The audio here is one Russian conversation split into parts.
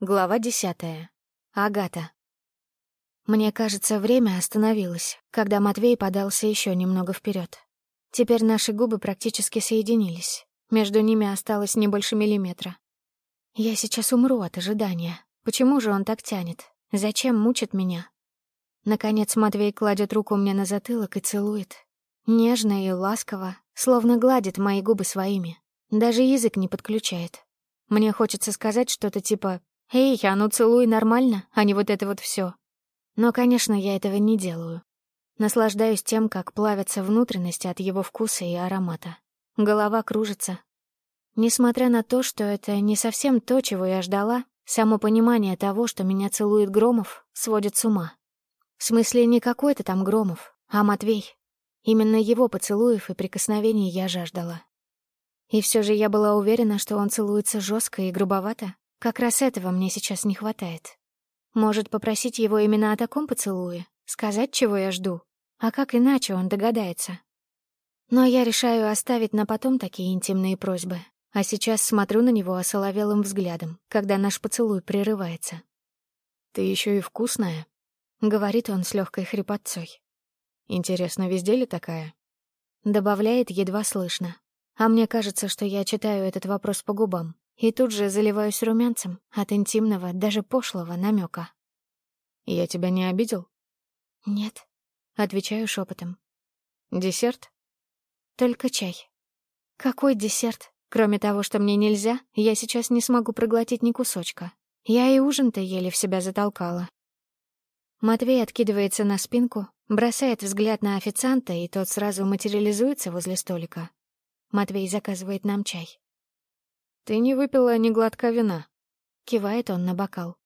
Глава десятая. Агата. Мне кажется, время остановилось, когда Матвей подался еще немного вперед. Теперь наши губы практически соединились. Между ними осталось не больше миллиметра. Я сейчас умру от ожидания. Почему же он так тянет? Зачем мучит меня? Наконец Матвей кладет руку мне на затылок и целует. Нежно и ласково, словно гладит мои губы своими. Даже язык не подключает. Мне хочется сказать что-то типа «Эй, я ну целую нормально, а не вот это вот все. Но, конечно, я этого не делаю. Наслаждаюсь тем, как плавятся внутренности от его вкуса и аромата. Голова кружится. Несмотря на то, что это не совсем то, чего я ждала, само понимание того, что меня целует Громов, сводит с ума. В смысле, не какой-то там Громов, а Матвей. Именно его поцелуев и прикосновений я жаждала. И все же я была уверена, что он целуется жестко и грубовато, как раз этого мне сейчас не хватает. Может, попросить его именно о таком поцелуе? Сказать, чего я жду? А как иначе он догадается? Но я решаю оставить на потом такие интимные просьбы. А сейчас смотрю на него осоловелым взглядом, когда наш поцелуй прерывается. «Ты еще и вкусная», — говорит он с легкой хрипотцой. «Интересно, везде ли такая?» Добавляет едва слышно. А мне кажется, что я читаю этот вопрос по губам, и тут же заливаюсь румянцем от интимного, даже пошлого намека. «Я тебя не обидел?» «Нет», — отвечаю шепотом. «Десерт?» «Только чай». «Какой десерт? Кроме того, что мне нельзя, я сейчас не смогу проглотить ни кусочка. Я и ужин-то еле в себя затолкала». Матвей откидывается на спинку, бросает взгляд на официанта, и тот сразу материализуется возле столика. Матвей заказывает нам чай. «Ты не выпила ни глотка вина», — кивает он на бокал.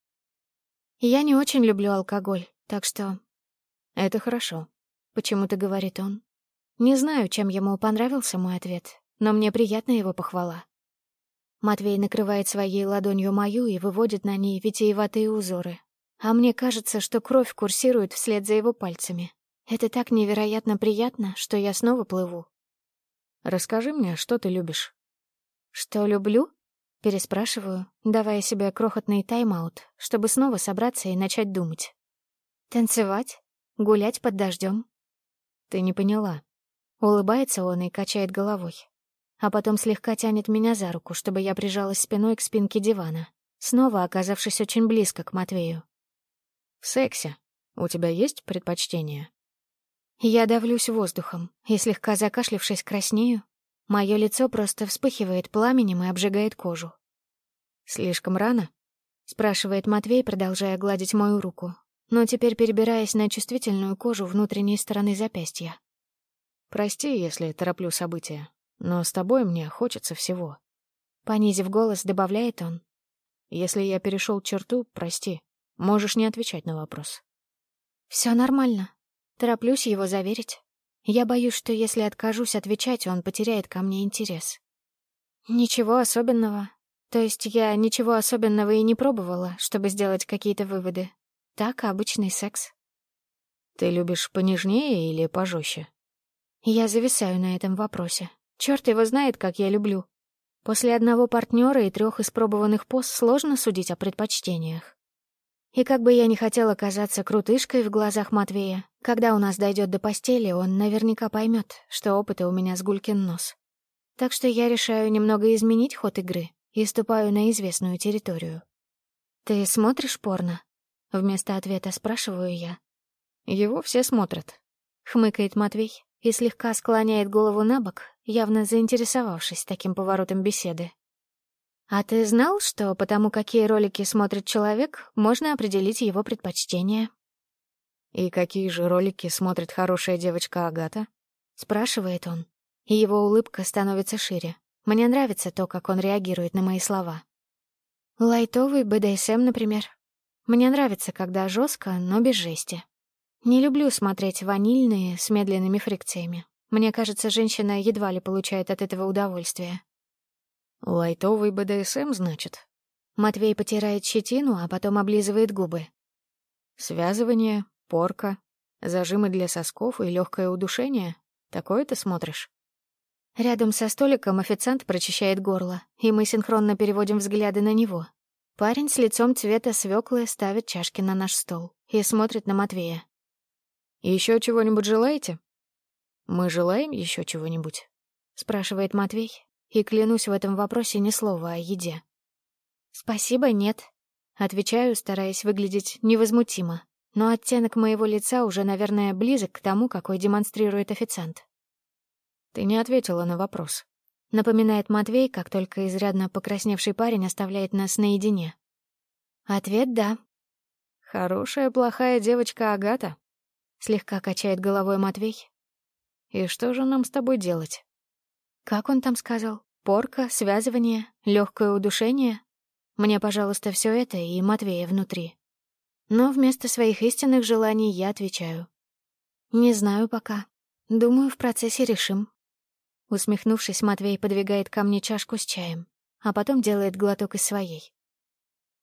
«Я не очень люблю алкоголь, так что...» «Это хорошо», — почему-то говорит он. Не знаю, чем ему понравился мой ответ, но мне приятна его похвала. Матвей накрывает своей ладонью мою и выводит на ней витиеватые узоры. А мне кажется, что кровь курсирует вслед за его пальцами. Это так невероятно приятно, что я снова плыву. «Расскажи мне, что ты любишь». «Что люблю?» — переспрашиваю, давая себе крохотный тайм-аут, чтобы снова собраться и начать думать. «Танцевать? Гулять под дождем?» «Ты не поняла». Улыбается он и качает головой. А потом слегка тянет меня за руку, чтобы я прижалась спиной к спинке дивана, снова оказавшись очень близко к Матвею. «В сексе. У тебя есть предпочтение?» Я давлюсь воздухом и, слегка закашлившись, краснею, Мое лицо просто вспыхивает пламенем и обжигает кожу. «Слишком рано?» — спрашивает Матвей, продолжая гладить мою руку, но теперь перебираясь на чувствительную кожу внутренней стороны запястья. «Прости, если тороплю события, но с тобой мне хочется всего». Понизив голос, добавляет он. «Если я перешел черту, прости. Можешь не отвечать на вопрос». «Все нормально. Тороплюсь его заверить. Я боюсь, что если откажусь отвечать, он потеряет ко мне интерес. Ничего особенного. То есть я ничего особенного и не пробовала, чтобы сделать какие-то выводы. Так, обычный секс. Ты любишь понежнее или пожестче? Я зависаю на этом вопросе. Черт его знает, как я люблю. После одного партнера и трех испробованных пост сложно судить о предпочтениях. И как бы я не хотела казаться крутышкой в глазах Матвея, когда у нас дойдет до постели, он наверняка поймет, что опыта у меня с Гулькин нос. Так что я решаю немного изменить ход игры и ступаю на известную территорию. «Ты смотришь порно?» — вместо ответа спрашиваю я. «Его все смотрят», — хмыкает Матвей и слегка склоняет голову на бок, явно заинтересовавшись таким поворотом беседы. «А ты знал, что потому какие ролики смотрит человек, можно определить его предпочтения? «И какие же ролики смотрит хорошая девочка Агата?» — спрашивает он. И его улыбка становится шире. Мне нравится то, как он реагирует на мои слова. Лайтовый БДСМ, эм, например. Мне нравится, когда жестко, но без жести. Не люблю смотреть ванильные с медленными фрикциями. Мне кажется, женщина едва ли получает от этого удовольствие. «Лайтовый БДСМ, эм, значит?» Матвей потирает щетину, а потом облизывает губы. «Связывание, Порка, зажимы для сосков и легкое удушение. Такое ты смотришь? Рядом со столиком официант прочищает горло, и мы синхронно переводим взгляды на него. Парень с лицом цвета свеклы ставит чашки на наш стол и смотрит на Матвея. «Еще чего-нибудь желаете?» «Мы желаем еще чего-нибудь?» — спрашивает Матвей, и клянусь в этом вопросе ни слова о еде. «Спасибо, нет», — отвечаю, стараясь выглядеть невозмутимо но оттенок моего лица уже, наверное, близок к тому, какой демонстрирует официант. «Ты не ответила на вопрос», — напоминает Матвей, как только изрядно покрасневший парень оставляет нас наедине. «Ответ — да». «Хорошая, плохая девочка Агата», — слегка качает головой Матвей. «И что же нам с тобой делать?» «Как он там сказал? Порка, связывание, легкое удушение?» «Мне, пожалуйста, все это и Матвея внутри». Но вместо своих истинных желаний я отвечаю. «Не знаю пока. Думаю, в процессе решим». Усмехнувшись, Матвей подвигает ко мне чашку с чаем, а потом делает глоток из своей.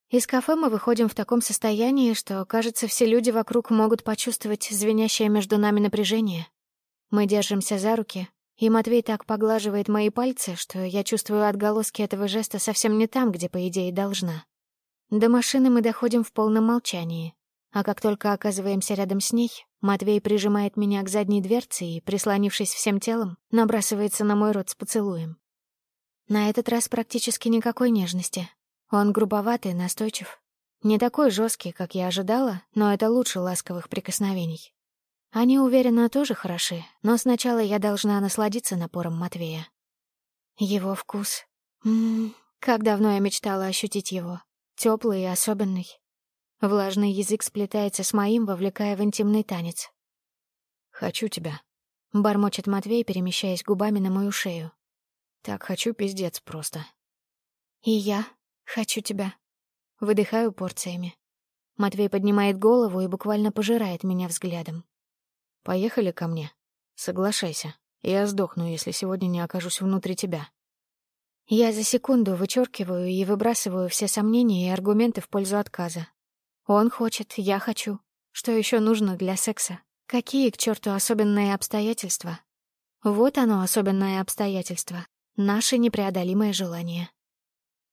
Из кафе мы выходим в таком состоянии, что, кажется, все люди вокруг могут почувствовать звенящее между нами напряжение. Мы держимся за руки, и Матвей так поглаживает мои пальцы, что я чувствую отголоски этого жеста совсем не там, где, по идее, должна. До машины мы доходим в полном молчании. А как только оказываемся рядом с ней, Матвей прижимает меня к задней дверце и, прислонившись всем телом, набрасывается на мой рот с поцелуем. На этот раз практически никакой нежности. Он грубоватый, настойчив. Не такой жесткий, как я ожидала, но это лучше ласковых прикосновений. Они, уверенно, тоже хороши, но сначала я должна насладиться напором Матвея. Его вкус. М как давно я мечтала ощутить его теплый и особенный. Влажный язык сплетается с моим, вовлекая в интимный танец. «Хочу тебя», — бормочет Матвей, перемещаясь губами на мою шею. «Так хочу пиздец просто». «И я хочу тебя». Выдыхаю порциями. Матвей поднимает голову и буквально пожирает меня взглядом. «Поехали ко мне. Соглашайся. Я сдохну, если сегодня не окажусь внутри тебя». Я за секунду вычеркиваю и выбрасываю все сомнения и аргументы в пользу отказа. Он хочет, я хочу. Что еще нужно для секса? Какие, к черту, особенные обстоятельства? Вот оно, особенное обстоятельство. Наше непреодолимое желание.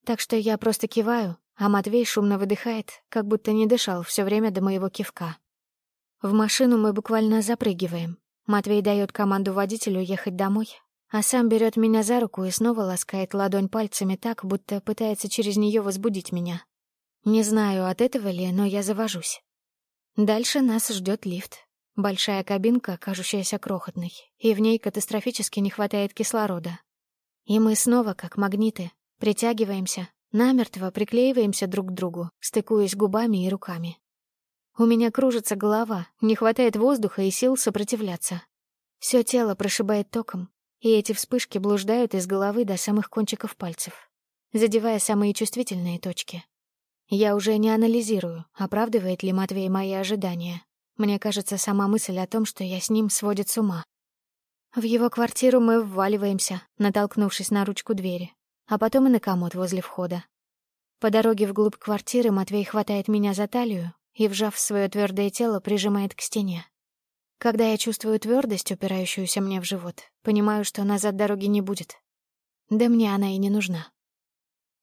Так что я просто киваю, а Матвей шумно выдыхает, как будто не дышал все время до моего кивка. В машину мы буквально запрыгиваем. Матвей дает команду водителю ехать домой, а сам берет меня за руку и снова ласкает ладонь пальцами так, будто пытается через нее возбудить меня. Не знаю, от этого ли, но я завожусь. Дальше нас ждет лифт. Большая кабинка, кажущаяся крохотной, и в ней катастрофически не хватает кислорода. И мы снова, как магниты, притягиваемся, намертво приклеиваемся друг к другу, стыкуясь губами и руками. У меня кружится голова, не хватает воздуха и сил сопротивляться. Все тело прошибает током, и эти вспышки блуждают из головы до самых кончиков пальцев, задевая самые чувствительные точки. Я уже не анализирую, оправдывает ли Матвей мои ожидания. Мне кажется, сама мысль о том, что я с ним, сводит с ума. В его квартиру мы вваливаемся, натолкнувшись на ручку двери, а потом и на комод возле входа. По дороге вглубь квартиры Матвей хватает меня за талию и, вжав свое твердое тело, прижимает к стене. Когда я чувствую твердость, упирающуюся мне в живот, понимаю, что назад дороги не будет. Да мне она и не нужна.